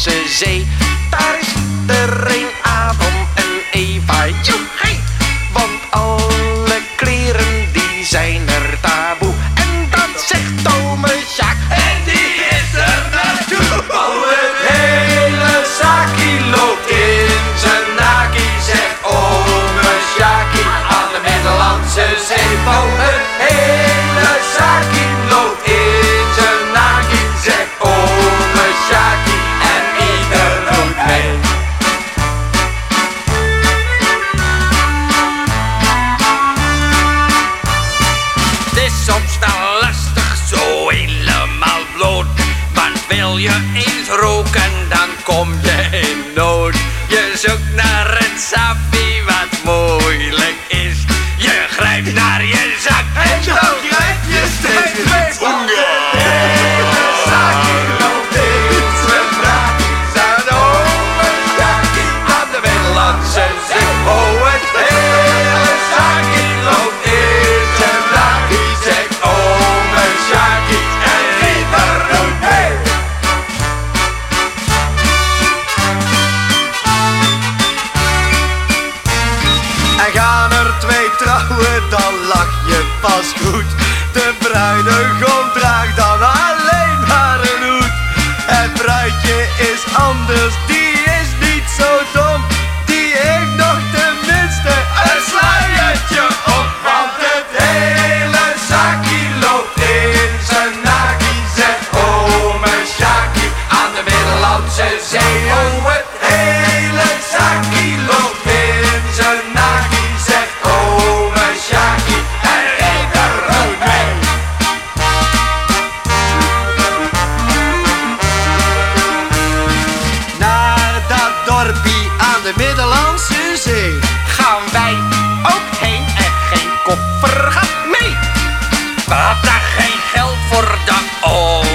Say. Wil je eens roken, dan kom je in nood. Je zoekt naar een sappie wat mooi. De goed. De bruidegom draagt dan alleen haar hoed. Het bruidje is anders. Die dot all.